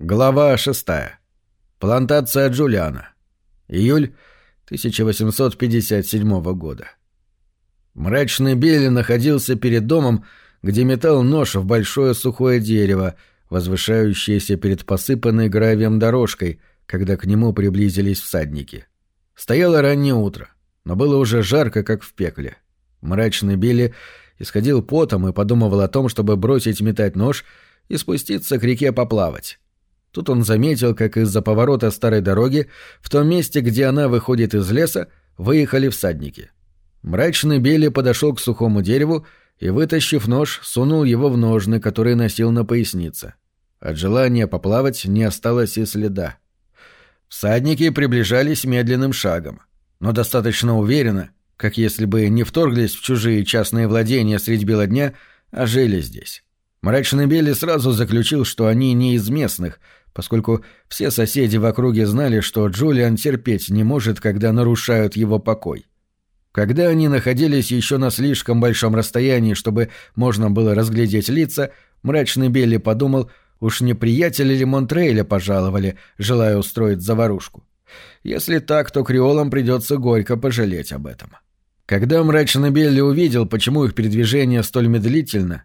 Глава 6. Плантация Джулиана. Июль 1857 года. Мрачный Билли находился перед домом, где метал нож в большое сухое дерево, возвышающееся перед посыпанной гравием дорожкой, когда к нему приблизились всадники. Стояло раннее утро, но было уже жарко, как в пекле. Мрачный Билли исходил потом и подумывал о том, чтобы бросить метать нож и спуститься к реке поплавать. Тут он заметил, как из-за поворота старой дороги, в том месте, где она выходит из леса, выехали всадники. Мрачный Билли подошел к сухому дереву и, вытащив нож, сунул его в ножны, которые носил на пояснице. От желания поплавать не осталось и следа. Всадники приближались медленным шагом, но достаточно уверенно, как если бы не вторглись в чужие частные владения средь бела дня, а жили здесь. Мрачный Билли сразу заключил, что они не из местных — поскольку все соседи в округе знали, что Джулиан терпеть не может, когда нарушают его покой. Когда они находились еще на слишком большом расстоянии, чтобы можно было разглядеть лица, мрачный Белли подумал, уж не приятели ли Монтрейля пожаловали, желая устроить заварушку. Если так, то креолам придется горько пожалеть об этом. Когда мрачный Белли увидел, почему их передвижение столь медлительно,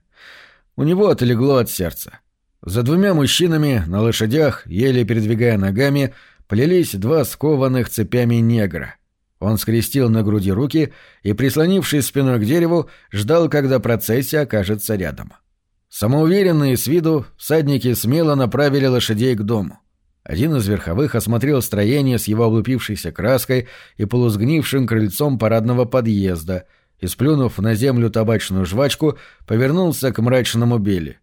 у него отлегло от сердца. За двумя мужчинами на лошадях, еле передвигая ногами, плелись два скованных цепями негра. Он скрестил на груди руки и, прислонившись спиной к дереву, ждал, когда процессия окажется рядом. Самоуверенные с виду, всадники смело направили лошадей к дому. Один из верховых осмотрел строение с его облупившейся краской и полусгнившим крыльцом парадного подъезда и, сплюнув на землю табачную жвачку, повернулся к мрачному Билли.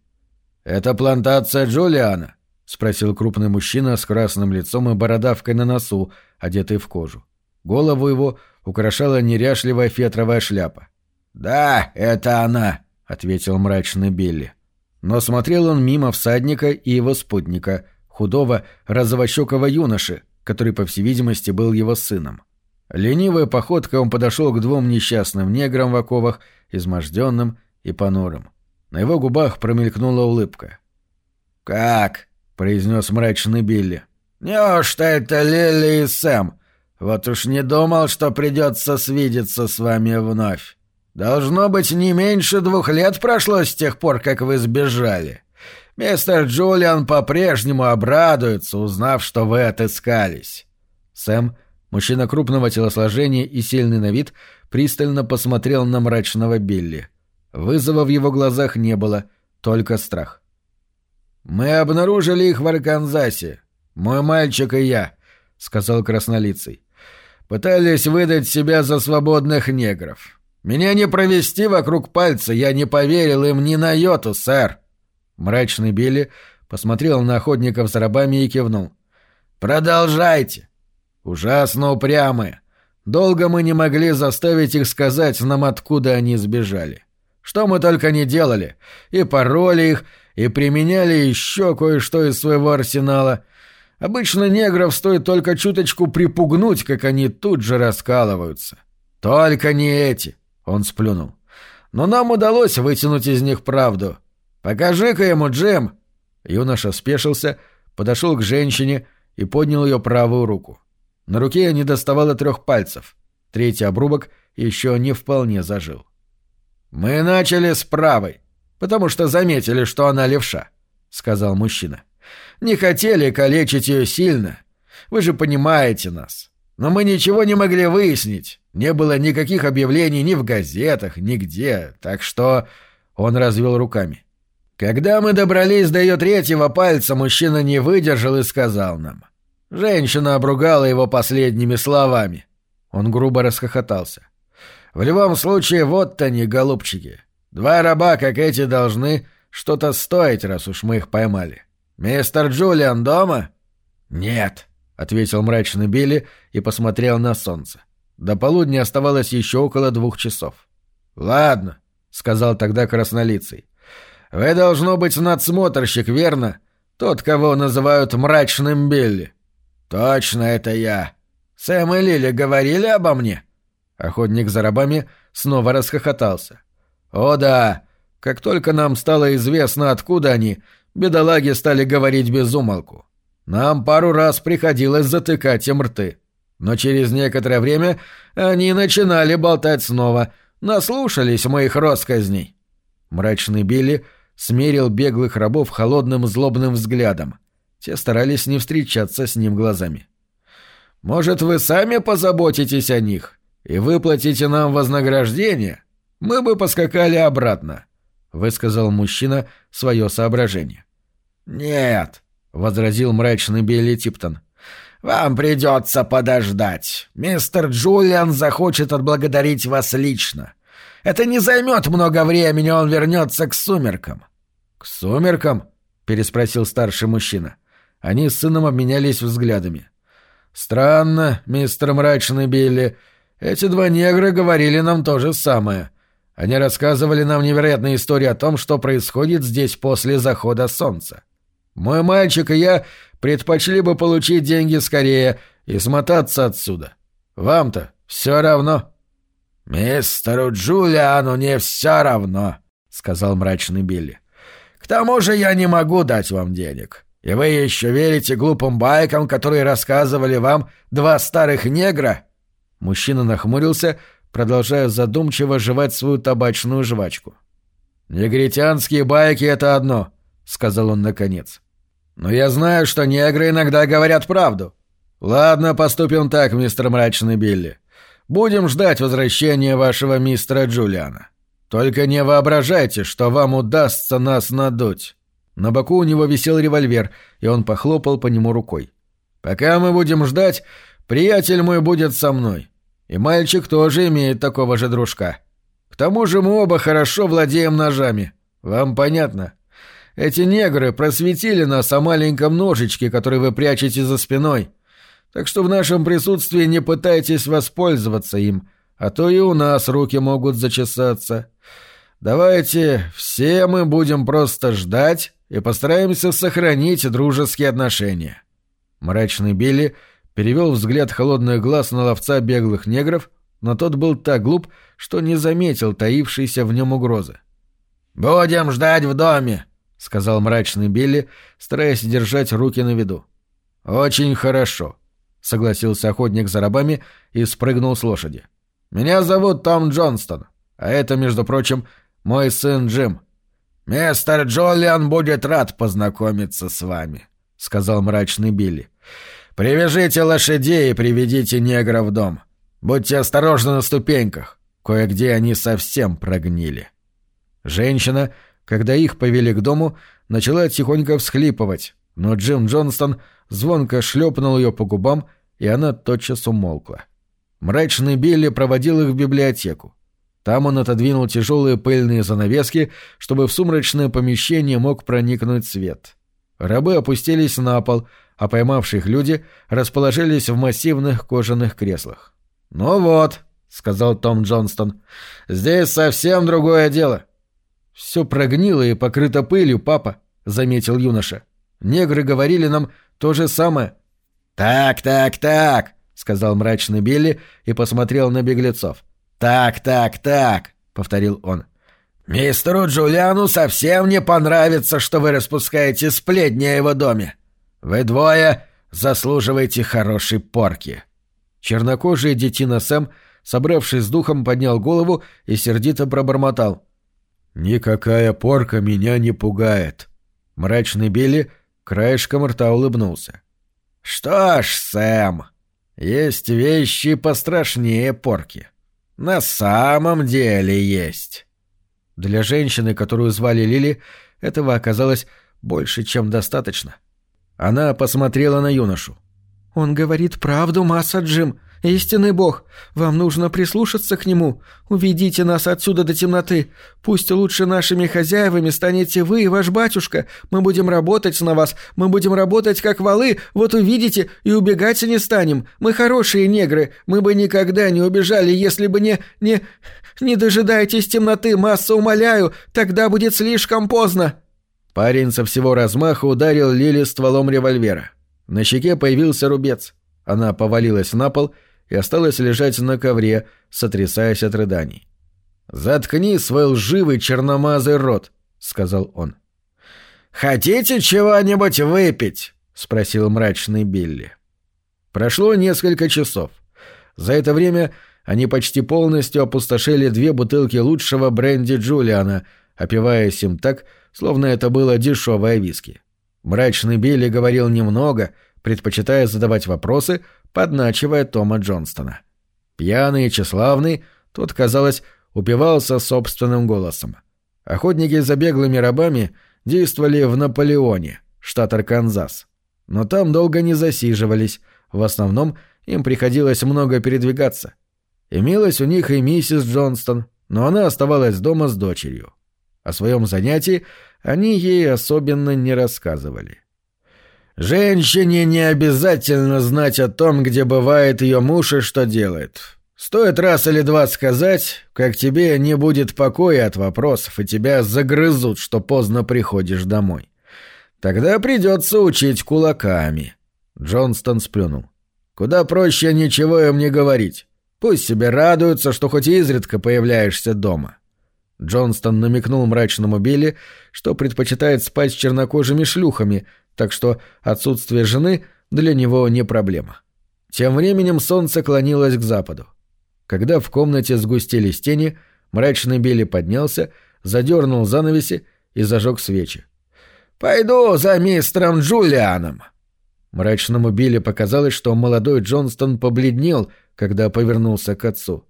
«Это плантация Джулиана?» — спросил крупный мужчина с красным лицом и бородавкой на носу, одетый в кожу. Голову его украшала неряшливая фетровая шляпа. «Да, это она», — ответил мрачный Билли. Но смотрел он мимо всадника и его спутника, худого, розовощекого юноши, который, по всей видимости, был его сыном. Ленивой походкой он подошел к двум несчастным неграм в оковах, изможденным и понурым. На его губах промелькнула улыбка. «Как?» — произнес мрачный Билли. «Неужто это Лили и Сэм? Вот уж не думал, что придется свидеться с вами вновь. Должно быть, не меньше двух лет прошло с тех пор, как вы сбежали. Мистер Джулиан по-прежнему обрадуется, узнав, что вы отыскались». Сэм, мужчина крупного телосложения и сильный на вид, пристально посмотрел на мрачного Билли. Вызова в его глазах не было, только страх. «Мы обнаружили их в Арканзасе. Мой мальчик и я», — сказал краснолицый. «Пытались выдать себя за свободных негров. Меня не провести вокруг пальца, я не поверил им ни на йоту, сэр». Мрачный Билли посмотрел на охотников с рабами и кивнул. «Продолжайте!» «Ужасно упрямые. Долго мы не могли заставить их сказать нам, откуда они сбежали. Что мы только не делали. И пароли их, и применяли еще кое-что из своего арсенала. Обычно негров стоит только чуточку припугнуть, как они тут же раскалываются. Только не эти, — он сплюнул. Но нам удалось вытянуть из них правду. Покажи-ка ему, Джем. Юноша спешился, подошел к женщине и поднял ее правую руку. На руке не доставало трех пальцев. Третий обрубок еще не вполне зажил. «Мы начали с правой, потому что заметили, что она левша», — сказал мужчина. «Не хотели калечить ее сильно. Вы же понимаете нас. Но мы ничего не могли выяснить. Не было никаких объявлений ни в газетах, нигде. Так что...» Он развел руками. Когда мы добрались до ее третьего пальца, мужчина не выдержал и сказал нам. Женщина обругала его последними словами. Он грубо расхохотался. В любом случае, вот они, голубчики. Два раба, как эти, должны что-то стоить, раз уж мы их поймали. Мистер Джулиан дома? Нет, ответил мрачный Билли и посмотрел на солнце. До полудня оставалось еще около двух часов. Ладно, сказал тогда краснолицый. Вы должно быть надсмотрщик, верно? Тот, кого называют мрачным Билли. Точно это я. Сэм и Лили говорили обо мне? — Охотник за рабами снова расхохотался. «О да! Как только нам стало известно, откуда они, бедолаги стали говорить без умолку. Нам пару раз приходилось затыкать им рты. Но через некоторое время они начинали болтать снова, наслушались моих росказней. Мрачный Билли смерил беглых рабов холодным злобным взглядом. Те старались не встречаться с ним глазами. «Может, вы сами позаботитесь о них и выплатите нам вознаграждение? Мы бы поскакали обратно», — высказал мужчина свое соображение. «Нет», — возразил мрачный Билли Типтон. «Вам придется подождать. Мистер Джулиан захочет отблагодарить вас лично. Это не займет много времени, он вернется к сумеркам». «К сумеркам?» — переспросил старший мужчина. Они с сыном обменялись взглядами. «Странно, мистер Мрачный Билли. Эти два негра говорили нам то же самое. Они рассказывали нам невероятные истории о том, что происходит здесь после захода солнца. Мой мальчик и я предпочли бы получить деньги скорее и смотаться отсюда. Вам-то все равно». «Мистеру Джулиану не все равно», — сказал мрачный Билли. «К тому же я не могу дать вам денег. И вы еще верите глупым байкам, которые рассказывали вам два старых негра?» Мужчина нахмурился, продолжая задумчиво жевать свою табачную жвачку. «Негритянские байки — это одно», — сказал он наконец. Но я знаю, что негры иногда говорят правду. Ладно, поступим так, мистер Мрачный Билли. Будем ждать возвращения вашего мистера Джулиана. Только не воображайте, что вам удастся нас надуть. На боку у него висел револьвер, и он похлопал по нему рукой. Пока мы будем ждать, приятель мой будет со мной. И мальчик тоже имеет такого же дружка. К тому же мы оба хорошо владеем ножами. Вам понятно? — эти негры просветили нас о маленьком ножичке, который вы прячете за спиной. Так что в нашем присутствии не пытайтесь воспользоваться им, а то и у нас руки могут зачесаться. Давайте все мы будем просто ждать и постараемся сохранить дружеские отношения». Мрачный Билли перевел взгляд холодных глаз на ловца беглых негров, но тот был так глуп, что не заметил таившейся в нем угрозы. «Будем ждать в доме», — сказал мрачный Билли, стараясь держать руки на виду. «Очень хорошо», — согласился охотник за рабами и спрыгнул с лошади. «Меня зовут Том Джонстон, а это, между прочим, мой сын Джим». «Мистер Джолиан будет рад познакомиться с вами», — сказал мрачный Билли. «Привяжите лошадей и приведите негра в дом. Будьте осторожны на ступеньках. Кое-где они совсем прогнили». Женщина когда их повели к дому, начала тихонько всхлипывать, но Джим Джонстон звонко шлепнул ее по губам, и она тотчас умолкла. Мрачный Билли проводил их в библиотеку. Там он отодвинул тяжелые пыльные занавески, чтобы в сумрачное помещение мог проникнуть свет. Рабы опустились на пол, а поймавшие их люди расположились в массивных кожаных креслах. «Ну вот», — сказал Том Джонстон, — «здесь совсем другое дело. «Все прогнило и покрыто пылью, папа», — заметил юноша. «Негры говорили нам то же самое». «Так, так, так», — сказал мрачный Билли и посмотрел на беглецов. «Так, так, так», — повторил он. «Мистеру Джулиану совсем не понравится, что вы распускаете сплетни о его доме. Вы двое заслуживаете хорошей порки». Чернокожий детина Сэм, собравшись с духом, поднял голову и сердито пробормотал. «Никакая порка меня не пугает». Мрачный Билли краешком рта улыбнулся. «Что ж, Сэм, есть вещи пострашнее порки. На самом деле есть». Для женщины, которую звали Лили, этого оказалось больше, чем достаточно. Она посмотрела на юношу. «Он говорит правду, Масса Джим. Истинный Бог, вам нужно прислушаться к Нему. Уведите нас отсюда до темноты. Пусть лучше нашими хозяевами станете вы и ваш батюшка. Мы будем работать на вас. Мы будем работать как валы. Вот увидите, и убегать не станем. Мы хорошие негры. Мы бы никогда не убежали, если бы не... не... Не дожидайтесь темноты, масса, умоляю. Тогда будет слишком поздно». Парень со всего размаха ударил Лили стволом револьвера. На щеке появился рубец. Она повалилась на пол и осталась лежать на ковре, сотрясаясь от рыданий. «Заткни свой лживый черномазый рот», — сказал он. хотите чего-нибудь выпить?» — спросил мрачный Билли. Прошло несколько часов. За это время они почти полностью опустошили две бутылки лучшего бренди Джулиана, опиваясь им так, словно это было дешевое виски. Мрачный Билли говорил немного, предпочитая задавать вопросы, подначивая Тома Джонстона. Пьяный и тщеславный, тот, казалось, упивался собственным голосом. Охотники за беглыми рабами действовали в Наполеоне, штат Арканзас. Но там долго не засиживались, в основном им приходилось много передвигаться. Имелась у них и миссис Джонстон, но она оставалась дома с дочерью. О своем занятии они ей особенно не рассказывали. «Женщине не обязательно знать о том, где бывает ее муж и что делает. Стоит раз или два сказать, как тебе не будет покоя от вопросов, и тебя загрызут, что поздно приходишь домой. Тогда придется учить кулаками». Джонстон сплюнул. «Куда проще ничего им не говорить. Пусть себе радуются, что хоть изредка появляешься дома». Джонстон намекнул мрачному Билли, что предпочитает спать с чернокожими шлюхами, так что отсутствие жены для него не проблема. Тем временем солнце клонилось к западу. Когда в комнате сгустились тени, мрачный Билли поднялся, задернул занавеси и зажег свечи. «Пойду за мистером Джулианом». Мрачному Билли показалось, что молодой Джонстон побледнел, когда повернулся к отцу.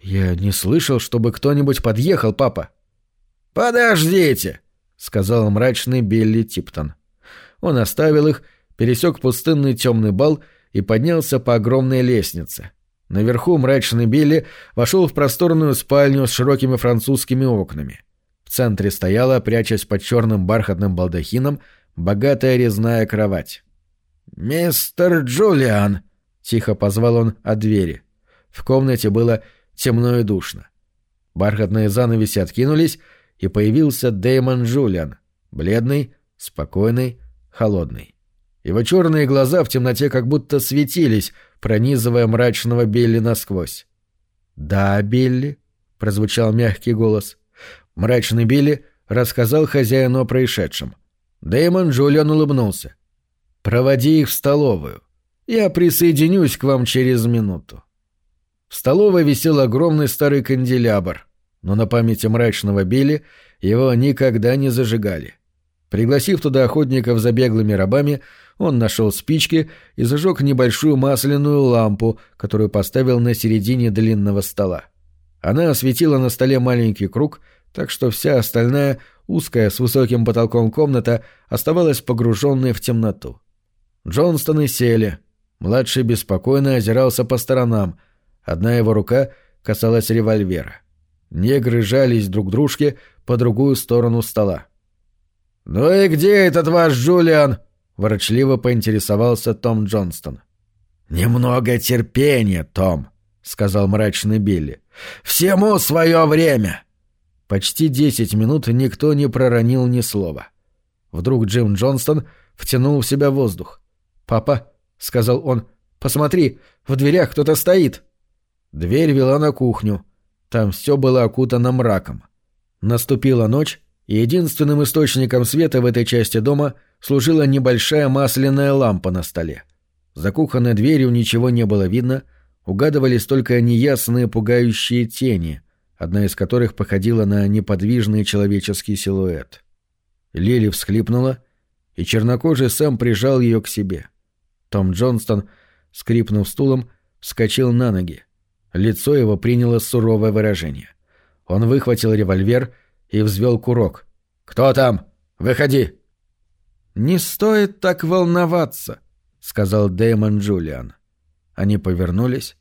«Я не слышал, чтобы кто-нибудь подъехал, папа». «Подождите», — сказал мрачный Билли Типтон. Он оставил их, пересек пустынный темный бал и поднялся по огромной лестнице. Наверху мрачный Билли вошел в просторную спальню с широкими французскими окнами. В центре стояла, прячась под черным бархатным балдахином, богатая резная кровать. «Мистер Джулиан!» — тихо позвал он от двери. В комнате было темно и душно. Бархатные занавеси откинулись, и появился Дэймон Джулиан, бледный, спокойный, холодный. Его черные глаза в темноте как будто светились, пронизывая мрачного Билли насквозь. «Да, Билли», — прозвучал мягкий голос. Мрачный Билли рассказал хозяину о происшедшем. Дэймон Джулиан улыбнулся. «Проводи их в столовую. Я присоединюсь к вам через минуту». В столовой висел огромный старый канделябр, но на памяти мрачного Билли его никогда не зажигали. Пригласив туда охотников за беглыми рабами, он нашел спички и зажег небольшую масляную лампу, которую поставил на середине длинного стола. Она осветила на столе маленький круг, так что вся остальная, узкая с высоким потолком комната оставалась погруженной в темноту. Джонстоны сели. Младший беспокойно озирался по сторонам. Одна его рука касалась револьвера. Негры жались друг дружке по другую сторону стола. «Ну и где этот ваш Джулиан?» — ворочливо поинтересовался Том Джонстон. «Немного терпения, Том», — сказал мрачный Билли. «Всему свое время». Почти десять минут никто не проронил ни слова. Вдруг Джим Джонстон втянул в себя воздух. «Папа», — сказал он, — «посмотри, в дверях кто-то стоит». Дверь вела на кухню. Там все было окутано мраком. Наступила ночь, и единственным источником света в этой части дома служила небольшая масляная лампа на столе. За кухонной дверью ничего не было видно, угадывались только неясные пугающие тени, одна из которых походила на неподвижный человеческий силуэт. Лили всхлипнула, и чернокожий сам прижал ее к себе. Том Джонстон, скрипнув стулом, вскочил на ноги. Лицо его приняло суровое выражение. Он выхватил револьвер — и взвел курок. «Кто там? Выходи!» «Не стоит так волноваться», — сказал Дэймон Джулиан. Они повернулись,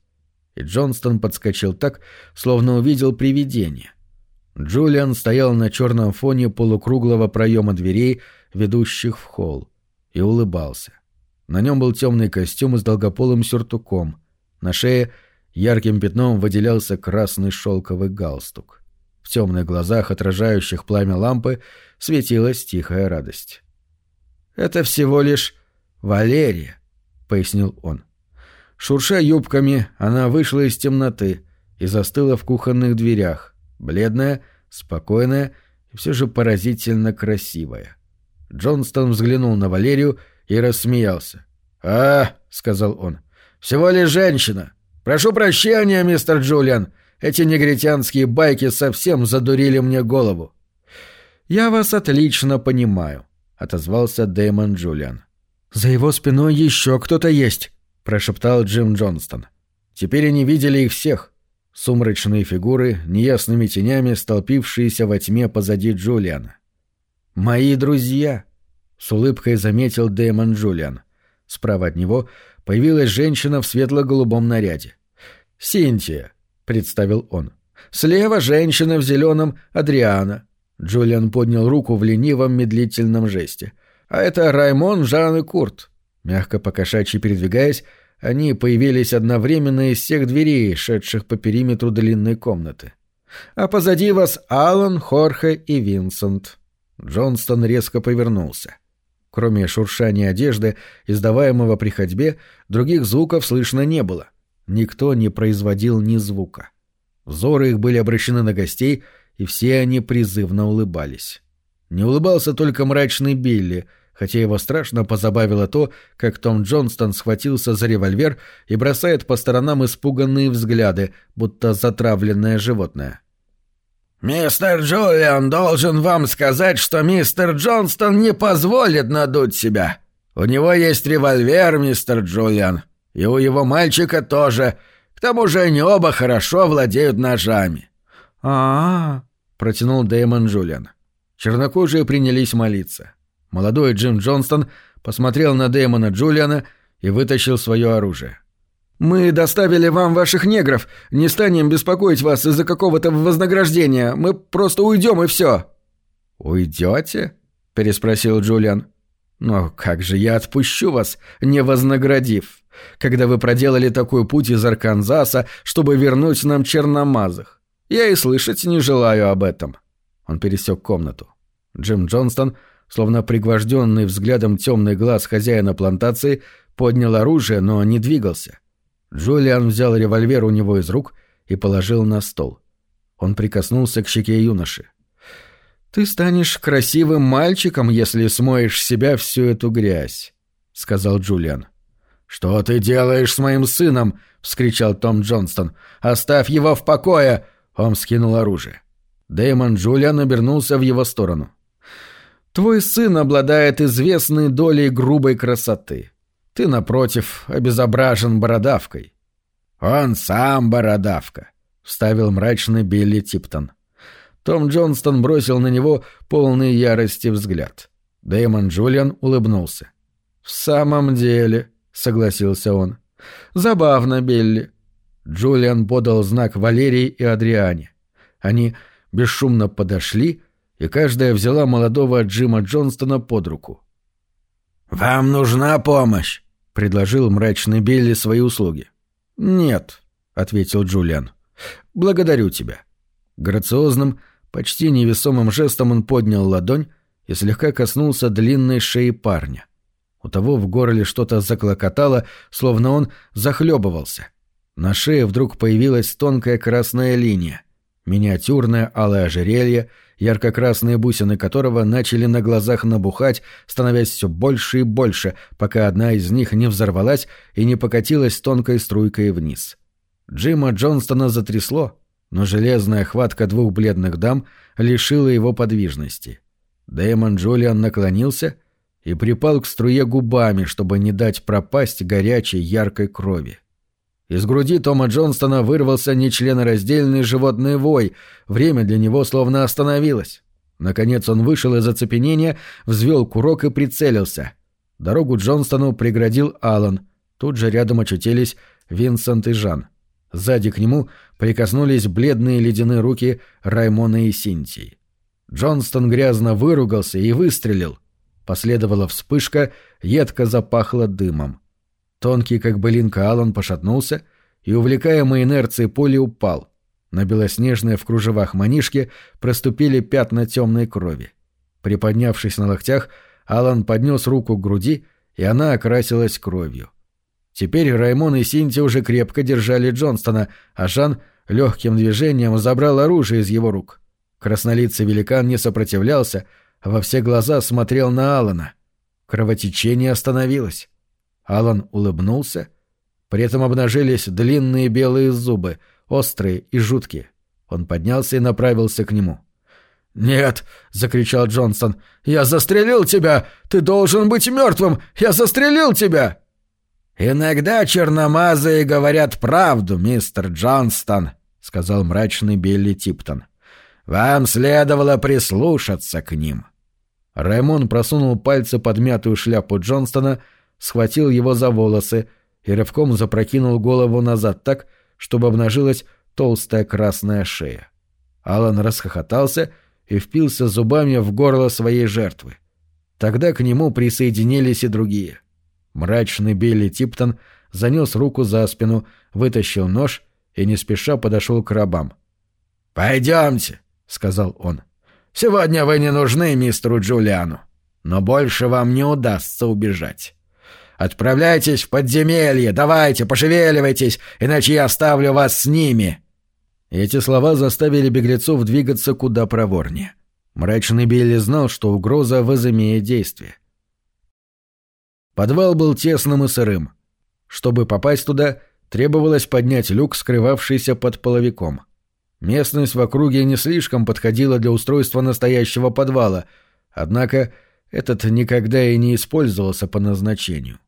и Джонстон подскочил так, словно увидел привидение. Джулиан стоял на черном фоне полукруглого проема дверей, ведущих в холл, и улыбался. На нем был темный костюм с долгополым сюртуком. На шее ярким пятном выделялся красный шелковый галстук. В темных глазах, отражающих пламя лампы, светилась тихая радость. «Это всего лишь Валерия», — пояснил он. Шурша юбками, она вышла из темноты и застыла в кухонных дверях, бледная, спокойная и все же поразительно красивая. Джонстон взглянул на Валерию и рассмеялся. «А, — сказал он, — всего лишь женщина. Прошу прощения, мистер Джулиан, эти негритянские байки совсем задурили мне голову». «Я вас отлично понимаю», — отозвался Дэймон Джулиан. «За его спиной еще кто-то есть», — прошептал Джим Джонстон. Теперь они видели их всех. Сумрачные фигуры, неясными тенями, столпившиеся во тьме позади Джулиана. «Мои друзья», — с улыбкой заметил Дэймон Джулиан. Справа от него появилась женщина в светло-голубом наряде. «Синтия», — представил он. «Слева женщина в зеленом Адриана». Джулиан поднял руку в ленивом медлительном жесте. «А это Раймон, Жан и Курт». Мягко покошачьи передвигаясь, они появились одновременно из всех дверей, шедших по периметру длинной комнаты. «А позади вас Алан, Хорхе и Винсент». Джонстон резко повернулся. Кроме шуршания одежды, издаваемого при ходьбе, других звуков слышно не было. Никто не производил ни звука. Взоры их были обращены на гостей, и все они призывно улыбались. Не улыбался только мрачный Билли, хотя его страшно позабавило то, как Том Джонстон схватился за револьвер и бросает по сторонам испуганные взгляды, будто затравленное животное. «Мистер Джулиан должен вам сказать, что мистер Джонстон не позволит надуть себя. У него есть револьвер, мистер Джулиан, и у его мальчика тоже. К тому же они оба хорошо владеют ножами». «А-а-а», протянул Дэймон Джулиан. Чернокожие принялись молиться. Молодой Джим Джонстон посмотрел на Дэймона Джулиана и вытащил свое оружие. «Мы доставили вам ваших негров. Не станем беспокоить вас из-за какого-то вознаграждения. Мы просто уйдем и все». «Уйдете?» — переспросил Джулиан. «Но как же я отпущу вас, не вознаградив, когда вы проделали такой путь из Арканзаса, чтобы вернуть нам черномазых? Я и слышать не желаю об этом». Он пересек комнату. Джим Джонстон, словно пригвожденный взглядом темный глаз хозяина плантации, поднял оружие, но не двигался. Джулиан взял револьвер у него из рук и положил на стол. Он прикоснулся к щеке юноши. «Ты станешь красивым мальчиком, если смоешь с себя всю эту грязь», — сказал Джулиан. «Что ты делаешь с моим сыном?» — вскричал Том Джонстон. «Оставь его в покое!» — он скинул оружие. Дэймон Джулиан обернулся в его сторону. «Твой сын обладает известной долей грубой красоты. Ты, напротив, обезображен бородавкой. Он сам бородавка, вставил мрачный Билли Типтон. Том Джонстон бросил на него полный ярости взгляд. Дэймон Джулиан улыбнулся. «В самом деле», — согласился он. «Забавно, Билли». Джулиан подал знак Валерии и Адриане. Они бесшумно подошли, и каждая взяла молодого Джима Джонстона под руку. «Вам нужна помощь?» Предложил мрачный Билли свои услуги. «Нет», — ответил Джулиан. «Благодарю тебя». Грациозным, почти невесомым жестом он поднял ладонь и слегка коснулся длинной шеи парня. У того в горле что-то заклокотало, словно он захлебывался. На шее вдруг появилась тонкая красная линия, миниатюрное алое ожерелье — ярко-красные бусины которого начали на глазах набухать, становясь все больше и больше, пока одна из них не взорвалась и не покатилась тонкой струйкой вниз. Джима Джонстона затрясло, но железная хватка двух бледных дам лишила его подвижности. Дэймон Джулиан наклонился и припал к струе губами, чтобы не дать пропасть горячей яркой крови. Из груди Тома Джонстона вырвался нечленораздельный животный вой, время для него словно остановилось. Наконец он вышел из оцепенения, взвел курок и прицелился. Дорогу Джонстону преградил Алан. Тут же рядом очутились Винсент и Жан. Сзади к нему прикоснулись бледные ледяные руки Раймона и Синтии. Джонстон грязно выругался и выстрелил. Последовала вспышка, едко запахло дымом. Тонкий, как былинка, Алан пошатнулся и, увлекаемый инерцией поли, упал. На белоснежные в кружевах манишке проступили пятна темной крови. Приподнявшись на локтях, Алан поднес руку к груди, и она окрасилась кровью. Теперь Раймон и Синти уже крепко держали Джонстона, а Жан легким движением забрал оружие из его рук. Краснолицый великан не сопротивлялся, а во все глаза смотрел на Алана. Кровотечение остановилось. Алан улыбнулся. При этом обнажились длинные белые зубы, острые и жуткие. Он поднялся и направился к нему. «Нет!» — закричал Джонсон. «Я застрелил тебя! Ты должен быть мертвым! Я застрелил тебя!» «Иногда черномазые говорят правду, мистер Джонстон», — сказал мрачный Билли Типтон. «Вам следовало прислушаться к ним». Раймон просунул пальцы под мятую шляпу Джонстона, схватил его за волосы и рывком запрокинул голову назад так, чтобы обнажилась толстая красная шея. Алан расхохотался и впился зубами в горло своей жертвы. Тогда к нему присоединились и другие. Мрачный Билли Типтон занес руку за спину, вытащил нож и не спеша подошел к рабам. «Пойдемте», — сказал он. «Сегодня вы не нужны мистеру Джулиану, но больше вам не удастся убежать. Отправляйтесь в подземелье, давайте, пошевеливайтесь, иначе я оставлю вас с ними». Эти слова заставили беглецов двигаться куда проворнее. Мрачный Билли знал, что угроза возымеет действие. Подвал был тесным и сырым. Чтобы попасть туда, требовалось поднять люк, скрывавшийся под половиком. Местность в округе не слишком подходила для устройства настоящего подвала, однако этот никогда и не использовался по назначению.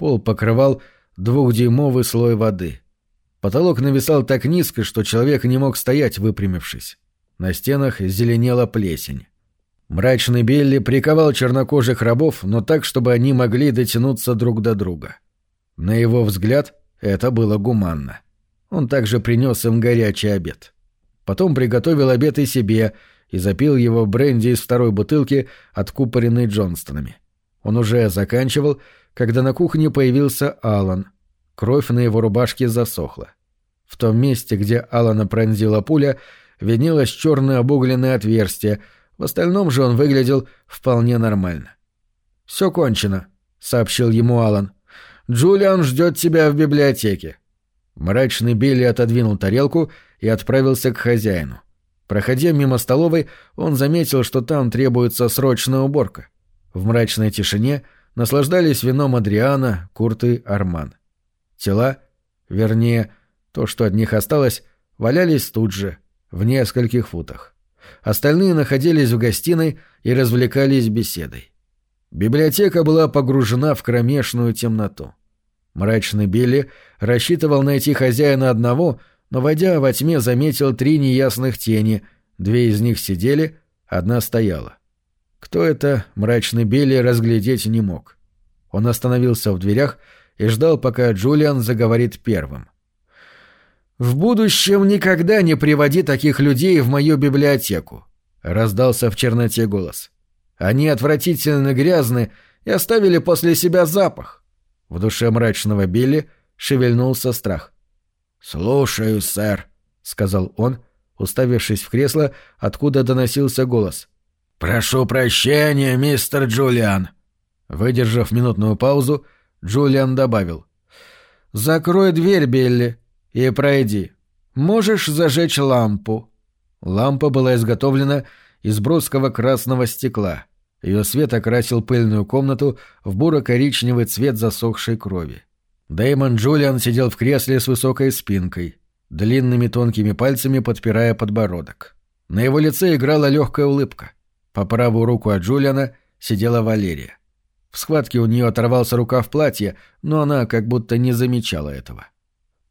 Пол покрывал двухдюймовый слой воды. Потолок нависал так низко, что человек не мог стоять, выпрямившись. На стенах зеленела плесень. Мрачный Белли приковал чернокожих рабов, но так, чтобы они могли дотянуться друг до друга. На его взгляд, это было гуманно. Он также принес им горячий обед. Потом приготовил обед и себе и запил его бренди из второй бутылки, откупоренной Джонстонами. Он уже заканчивал, когда на кухне появился Алан. Кровь на его рубашке засохла. В том месте, где Алана пронзила пуля, виднелось черное обугленное отверстие — в остальном же он выглядел вполне нормально. «Все кончено», — сообщил ему Алан. «Джулиан ждет тебя в библиотеке». Мрачный Билли отодвинул тарелку и отправился к хозяину. Проходя мимо столовой, он заметил, что там требуется срочная уборка. В мрачной тишине наслаждались вином Адриана, Курт и Арман. Тела, вернее, то, что от них осталось, валялись тут же, в нескольких футах. Остальные находились в гостиной и развлекались беседой. Библиотека была погружена в кромешную темноту. Мрачный Билли рассчитывал найти хозяина одного, но, войдя во тьме, заметил три неясных тени, две из них сидели, одна стояла. Кто это, мрачный Билли разглядеть не мог. Он остановился в дверях и ждал, пока Джулиан заговорит первым. — «В будущем никогда не приводи таких людей в мою библиотеку», — раздался в черноте голос. «Они отвратительно грязны и оставили после себя запах». В душе мрачного Билли шевельнулся страх. «Слушаю, сэр», — сказал он, уставившись в кресло, откуда доносился голос. «Прошу прощения, мистер Джулиан». Выдержав минутную паузу, Джулиан добавил. «Закрой дверь, Билли и пройди. Можешь зажечь лампу». Лампа была изготовлена из броского красного стекла. Ее свет окрасил пыльную комнату в буро-коричневый цвет засохшей крови. Дэймон Джулиан сидел в кресле с высокой спинкой, длинными тонкими пальцами подпирая подбородок. На его лице играла легкая улыбка. По правую руку от Джулиана сидела Валерия. В схватке у нее оторвался рукав платья, но она как будто не замечала этого. —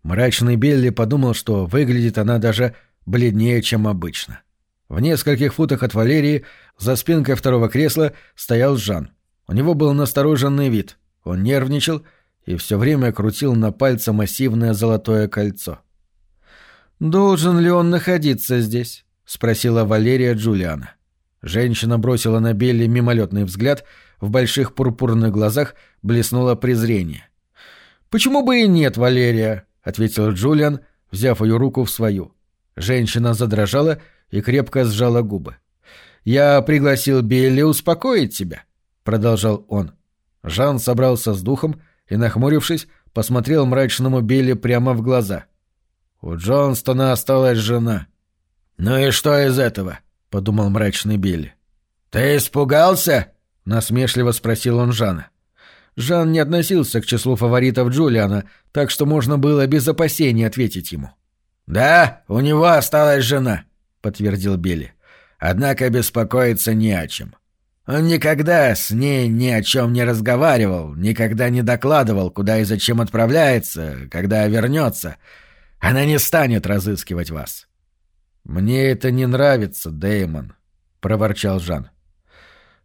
Мрачный Билли подумал, что выглядит она даже бледнее, чем обычно. В нескольких футах от Валерии, за спинкой второго кресла, стоял Жан. У него был настороженный вид. Он нервничал и все время крутил на пальце массивное золотое кольцо. «Должен ли он находиться здесь?» — спросила Валерия Джулиана. Женщина бросила на Билли мимолетный взгляд, в больших пурпурных глазах блеснуло презрение. «Почему бы и нет, Валерия?» — ответил Джулиан, взяв ее руку в свою. Женщина задрожала и крепко сжала губы. «Я пригласил Билли успокоить тебя», — продолжал он. Жан собрался с духом и, нахмурившись, посмотрел мрачному Билли прямо в глаза. «У Джонстона осталась жена». «Ну и что из этого?» — подумал мрачный Билли. «Ты испугался?» — насмешливо спросил он Жана. Жан не относился к числу фаворитов Джулиана, так что можно было без опасений ответить ему. «Да, у него осталась жена», — подтвердил Билли. «Однако беспокоиться не о чем. Он никогда с ней ни о чем не разговаривал, никогда не докладывал, куда и зачем отправляется, когда вернется. Она не станет разыскивать вас». «Мне это не нравится, Дэймон», — проворчал Жан.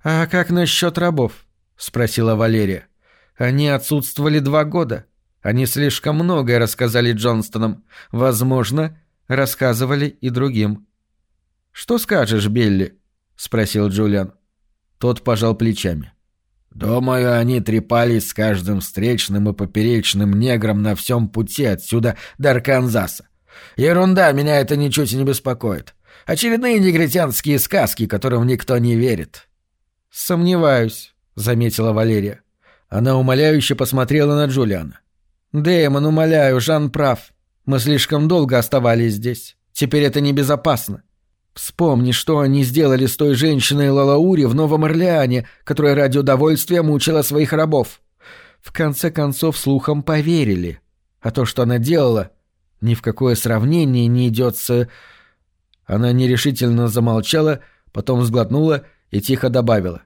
«А как насчет рабов?» — спросила Валерия. «Они отсутствовали два года. Они слишком многое рассказали Джонстонам. Возможно, рассказывали и другим». «Что скажешь, Билли?» — спросил Джулиан. Тот пожал плечами. «Думаю, они трепались с каждым встречным и поперечным негром на всем пути отсюда до Арканзаса. Ерунда, меня это ничуть не беспокоит. Очередные негритянские сказки, которым никто не верит». «Сомневаюсь», — заметила Валерия. Она умоляюще посмотрела на Джулиана. «Дэймон, умоляю, Жан прав. Мы слишком долго оставались здесь. Теперь это небезопасно. Вспомни, что они сделали с той женщиной Лалаури в Новом Орлеане, которая ради удовольствия мучила своих рабов. В конце концов, слухам поверили. А то, что она делала, ни в какое сравнение не идет с... Она нерешительно замолчала, потом сглотнула и тихо добавила.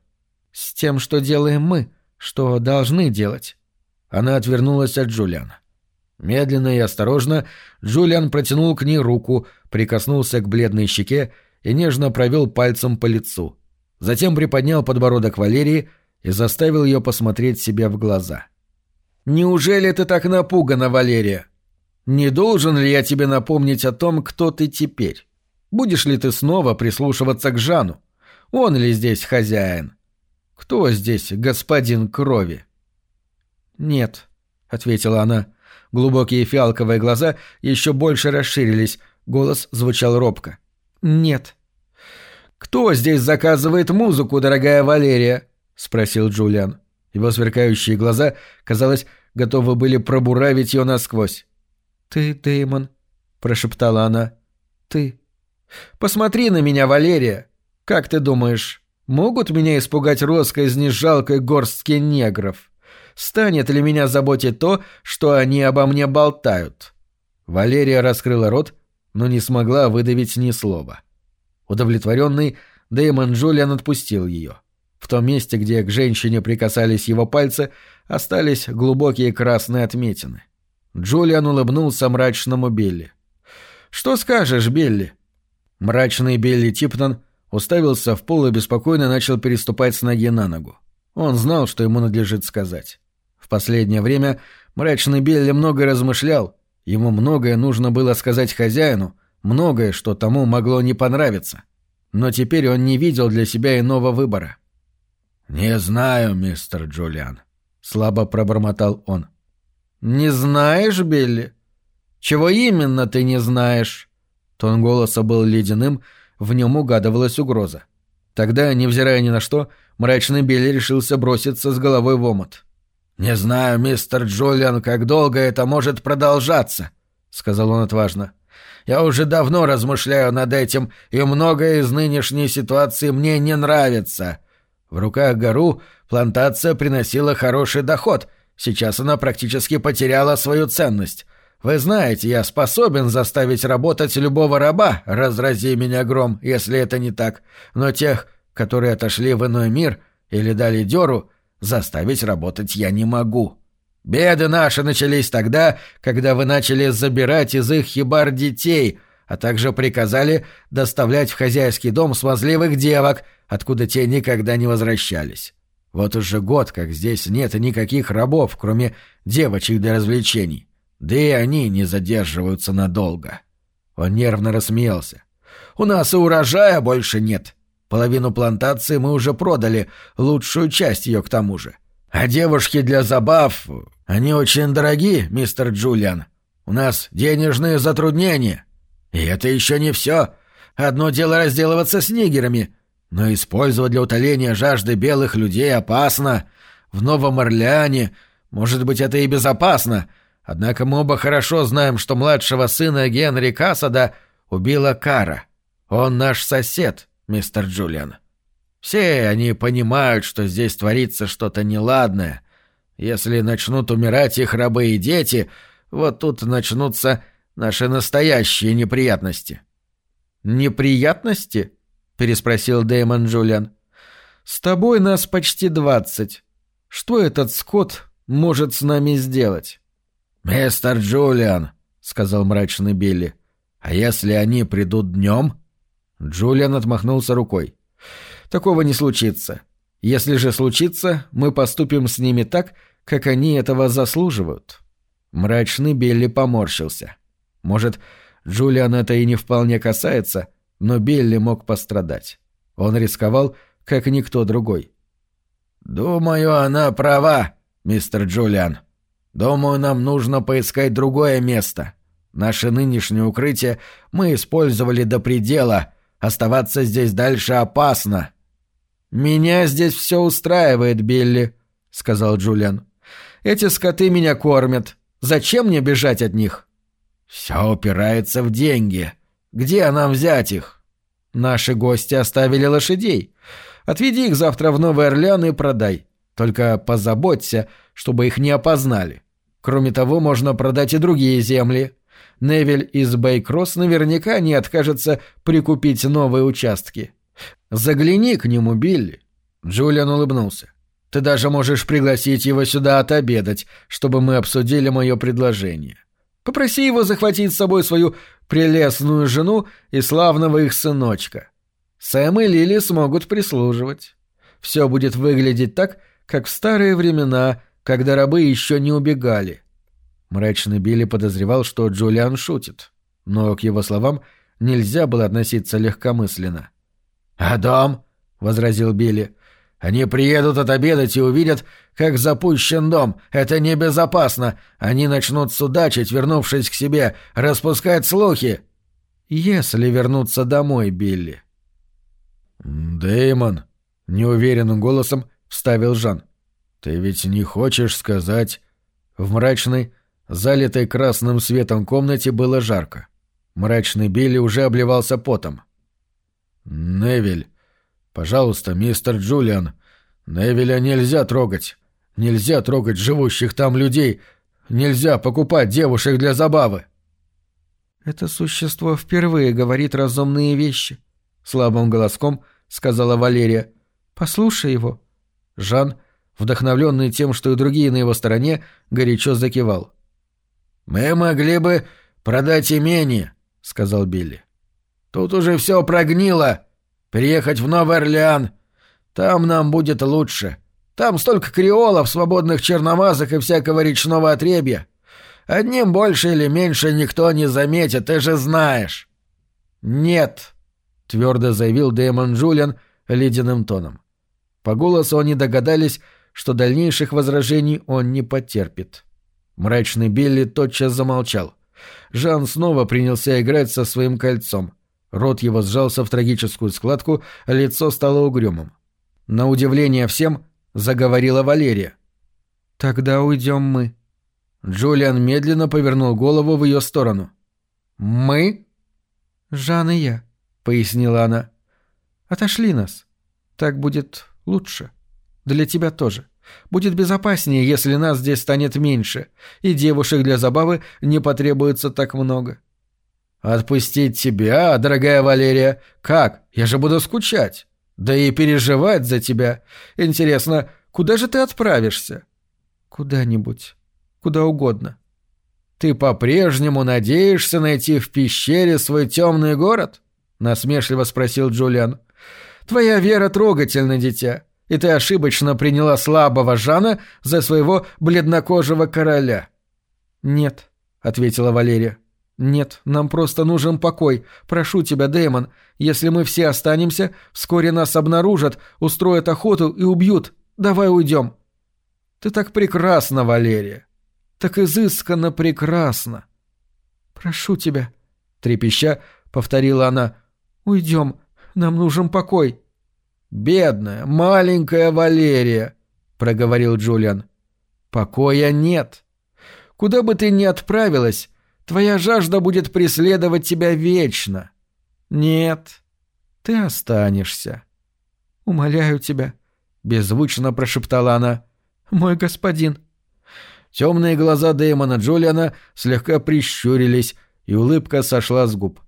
«С тем, что делаем мы, что должны делать». Она отвернулась от Джулиана. Медленно и осторожно Джулиан протянул к ней руку, прикоснулся к бледной щеке и нежно провел пальцем по лицу. Затем приподнял подбородок Валерии и заставил ее посмотреть себе в глаза. «Неужели ты так напугана, Валерия? Не должен ли я тебе напомнить о том, кто ты теперь? Будешь ли ты снова прислушиваться к Жану? Он ли здесь хозяин? Кто здесь господин крови?» «Нет», — ответила она, — Глубокие фиалковые глаза еще больше расширились, голос звучал робко. «Нет». «Кто здесь заказывает музыку, дорогая Валерия?» — спросил Джулиан. Его сверкающие глаза, казалось, готовы были пробуравить ее насквозь. «Ты, Дэймон», — прошептала она. «Ты». «Посмотри на меня, Валерия. Как ты думаешь, могут меня испугать роскозни жалкой горстки негров?» станет ли меня заботить то, что они обо мне болтают?» Валерия раскрыла рот, но не смогла выдавить ни слова. Удовлетворенный, Дэймон Джулиан отпустил ее. В том месте, где к женщине прикасались его пальцы, остались глубокие красные отметины. Джулиан улыбнулся мрачному Билли. «Что скажешь, Билли?» Мрачный Билли Типнан уставился в пол и беспокойно начал переступать с ноги на ногу. Он знал, что ему надлежит сказать. В последнее время мрачный Билли много размышлял, ему многое нужно было сказать хозяину, многое, что тому могло не понравиться. Но теперь он не видел для себя иного выбора. «Не знаю, мистер Джулиан», — слабо пробормотал он. «Не знаешь, Билли? Чего именно ты не знаешь?» Тон голоса был ледяным, в нем угадывалась угроза. Тогда, невзирая ни на что, мрачный Билли решился броситься с головой в омут. «Не знаю, мистер Джулиан, как долго это может продолжаться», — сказал он отважно. «Я уже давно размышляю над этим, и многое из нынешней ситуации мне не нравится. В руках гору плантация приносила хороший доход, сейчас она практически потеряла свою ценность. Вы знаете, я способен заставить работать любого раба, разрази меня гром, если это не так, но тех, которые отошли в иной мир или дали дёру, Заставить работать я не могу. Беды наши начались тогда, когда вы начали забирать из их хибар детей, а также приказали доставлять в хозяйский дом смазливых девок, откуда те никогда не возвращались. Вот уже год, как здесь нет никаких рабов, кроме девочек для развлечений. Да и они не задерживаются надолго. Он нервно рассмеялся. «У нас и урожая больше нет. Половину плантации мы уже продали, лучшую часть ее к тому же. А девушки для забав, они очень дорогие, мистер Джулиан. У нас денежные затруднения. И это еще не все. Одно дело разделываться с нигерами, но использовать для утоления жажды белых людей опасно. В Новом Орлеане, может быть, это и безопасно, однако мы оба хорошо знаем, что младшего сына Генри Кассада убила Кара. Он наш сосед, мистер Джулиан. Все они понимают, что здесь творится что-то неладное. Если начнут умирать их рабы и дети, вот тут начнутся наши настоящие неприятности». «Неприятности?» — переспросил Дэймон Джулиан. «С тобой нас почти двадцать. Что этот скот может с нами сделать?» «Мистер Джулиан», — сказал мрачный Билли, — «а если они придут днем?» Джулиан отмахнулся рукой. «Такого не случится. Если же случится, мы поступим с ними так, как они этого заслуживают». Мрачный Билли поморщился. Может, Джулиан это и не вполне касается, но Билли мог пострадать. Он рисковал, как никто другой. «Думаю, она права, мистер Джулиан. Думаю, нам нужно поискать другое место. Наше нынешнее укрытие мы использовали до предела. Оставаться здесь дальше опасно». «Меня здесь все устраивает, Билли», — сказал Джулиан. «Эти скоты меня кормят. Зачем мне бежать от них?» «Все упирается в деньги. Где нам взять их?» «Наши гости оставили лошадей. Отведи их завтра в Новый Орлеан и продай. Только позаботься, чтобы их не опознали. Кроме того, можно продать и другие земли. Невель из Бейкросс наверняка не откажется прикупить новые участки. Загляни к нему, Билли». Джулиан улыбнулся. «Ты даже можешь пригласить его сюда отобедать, чтобы мы обсудили мое предложение. Попроси его захватить с собой свою прелестную жену и славного их сыночка. Сэм и Лили смогут прислуживать. Все будет выглядеть так, как в старые времена, когда рабы еще не убегали. Мрачный Билли подозревал, что Джулиан шутит, но к его словам нельзя было относиться легкомысленно. «А дом?» — возразил Билли. Они приедут отобедать и увидят, как запущен дом. Это небезопасно. Они начнут судачить, вернувшись к себе, распускать слухи. Если вернуться домой, Билли. Дэймон, неуверенным голосом вставил Жан. Ты ведь не хочешь сказать... В мрачной, залитой красным светом комнате было жарко. Мрачный Билли уже обливался потом. «Невиль, Пожалуйста, мистер Джулиан, Невиля нельзя трогать. Нельзя трогать живущих там людей. Нельзя покупать девушек для забавы. Это существо впервые говорит разумные вещи, слабым голоском сказала Валерия. Послушай его. Жан, вдохновленный тем, что и другие на его стороне, горячо закивал. Мы могли бы продать имение, сказал Билли. Тут уже все прогнило. Приехать в Новый Орлеан. Там нам будет лучше. Там столько креолов, свободных черномазок и всякого речного отребья. Одним больше или меньше никто не заметит, ты же знаешь». «Нет», — твердо заявил Дэймон Джулиан ледяным тоном. По голосу они догадались, что дальнейших возражений он не потерпит. Мрачный Билли тотчас замолчал. Жан снова принялся играть со своим кольцом. Рот его сжался в трагическую складку, лицо стало угрюмым. На удивление всем заговорила Валерия. «Тогда уйдем мы». Джулиан медленно повернул голову в ее сторону. «Мы?» «Жан и я», — пояснила она. «Отошли нас. Так будет лучше. Для тебя тоже. Будет безопаснее, если нас здесь станет меньше, и девушек для забавы не потребуется так много. «Отпустить тебя, дорогая Валерия? Как? Я же буду скучать. Да и переживать за тебя. Интересно, куда же ты отправишься?» «Куда-нибудь. Куда угодно». «Ты по-прежнему надеешься найти в пещере свой темный город?» — насмешливо спросил Джулиан. «Твоя вера трогательна, дитя, и ты ошибочно приняла слабого Жана за своего бледнокожего короля». «Нет», — ответила Валерия. «Нет, нам просто нужен покой. Прошу тебя, Дэймон, если мы все останемся, вскоре нас обнаружат, устроят охоту и убьют. Давай уйдем». «Ты так прекрасна, Валерия. Так изысканно прекрасна». «Прошу тебя», — трепеща, повторила она. «Уйдем, нам нужен покой». «Бедная, маленькая Валерия», — проговорил Джулиан. «Покоя нет. Куда бы ты ни отправилась, Твоя жажда будет преследовать тебя вечно. Нет, ты останешься. «Умоляю тебя», — беззвучно прошептала она. «Мой господин». Темные глаза Дэймона Джулиана слегка прищурились, и улыбка сошла с губ.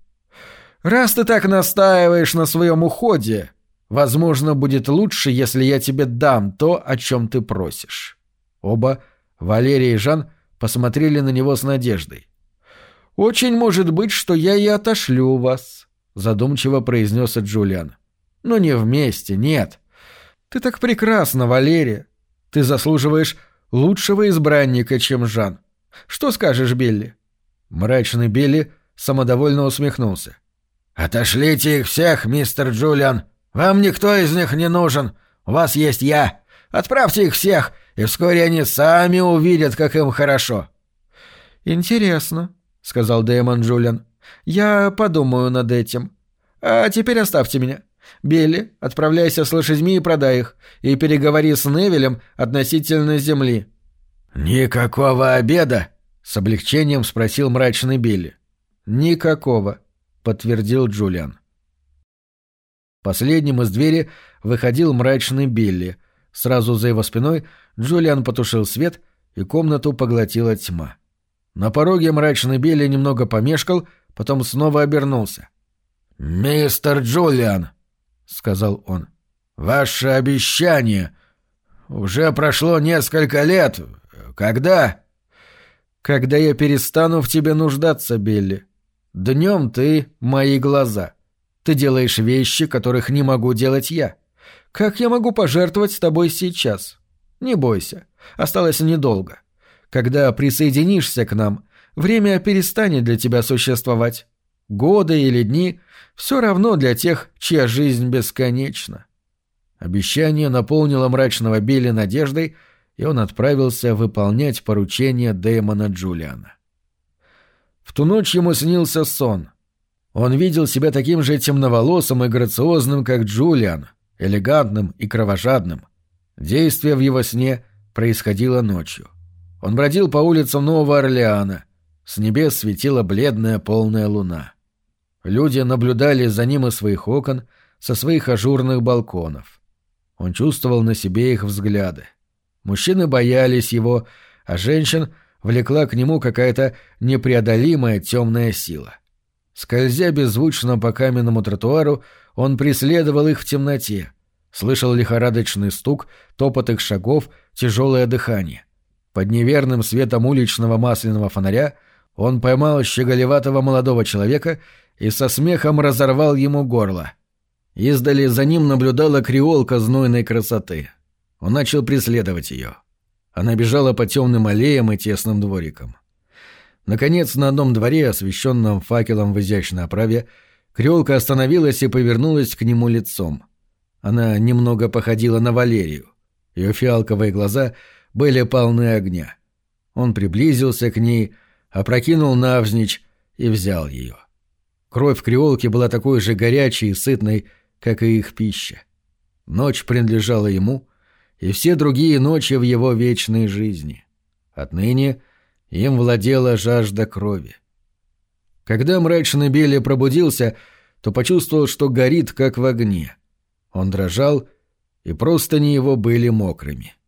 «Раз ты так настаиваешь на своем уходе, возможно, будет лучше, если я тебе дам то, о чем ты просишь». Оба, Валерия и Жан, посмотрели на него с надеждой. «Очень может быть, что я и отошлю вас», — задумчиво произнес Джулиан. «Но не вместе, нет. Ты так прекрасна, Валерия. Ты заслуживаешь лучшего избранника, чем Жан. Что скажешь, Билли?» Мрачный Билли самодовольно усмехнулся. «Отошлите их всех, мистер Джулиан. Вам никто из них не нужен. У вас есть я. Отправьте их всех, и вскоре они сами увидят, как им хорошо». «Интересно», — сказал Дэймон Джулиан. «Я подумаю над этим. А теперь оставьте меня. Билли, отправляйся с лошадьми и продай их, и переговори с Невилем относительно земли». «Никакого обеда?» — с облегчением спросил мрачный Билли. «Никакого», — подтвердил Джулиан. Последним из двери выходил мрачный Билли. Сразу за его спиной Джулиан потушил свет, и комнату поглотила тьма. На пороге мрачный Билли немного помешкал, потом снова обернулся. «Мистер Джулиан», — сказал он, — «ваше обещание. Уже прошло несколько лет. Когда?» «Когда я перестану в тебе нуждаться, Билли. Днем ты — мои глаза. Ты делаешь вещи, которых не могу делать я. Как я могу пожертвовать с тобой сейчас? Не бойся, осталось недолго. Когда присоединишься к нам, время перестанет для тебя существовать. Годы или дни — все равно для тех, чья жизнь бесконечна. Обещание наполнило мрачного Билли надеждой, и он отправился выполнять поручение Дэймона Джулиана. В ту ночь ему снился сон. Он видел себя таким же темноволосым и грациозным, как Джулиан, элегантным и кровожадным. Действие в его сне происходило ночью. Он бродил по улицам Нового Орлеана. С небес светила бледная полная луна. Люди наблюдали за ним из своих окон, со своих ажурных балконов. Он чувствовал на себе их взгляды. Мужчины боялись его, а женщин влекла к нему какая-то непреодолимая темная сила. Скользя беззвучно по каменному тротуару, он преследовал их в темноте. Слышал лихорадочный стук, топот их шагов, тяжелое дыхание. Под неверным светом уличного масляного фонаря он поймал щеголеватого молодого человека и со смехом разорвал ему горло. Издали за ним наблюдала креолка знойной красоты. Он начал преследовать ее. Она бежала по темным аллеям и тесным дворикам. Наконец, на одном дворе, освещенном факелом в изящной оправе, креолка остановилась и повернулась к нему лицом. Она немного походила на Валерию. Ее фиалковые глаза были полны огня. Он приблизился к ней, опрокинул навзничь и взял ее. Кровь креолки была такой же горячей и сытной, как и их пища. Ночь принадлежала ему, и все другие ночи в его вечной жизни. Отныне им владела жажда крови. Когда мрачный Билли пробудился, то почувствовал, что горит, как в огне. Он дрожал, и просто не его были мокрыми. —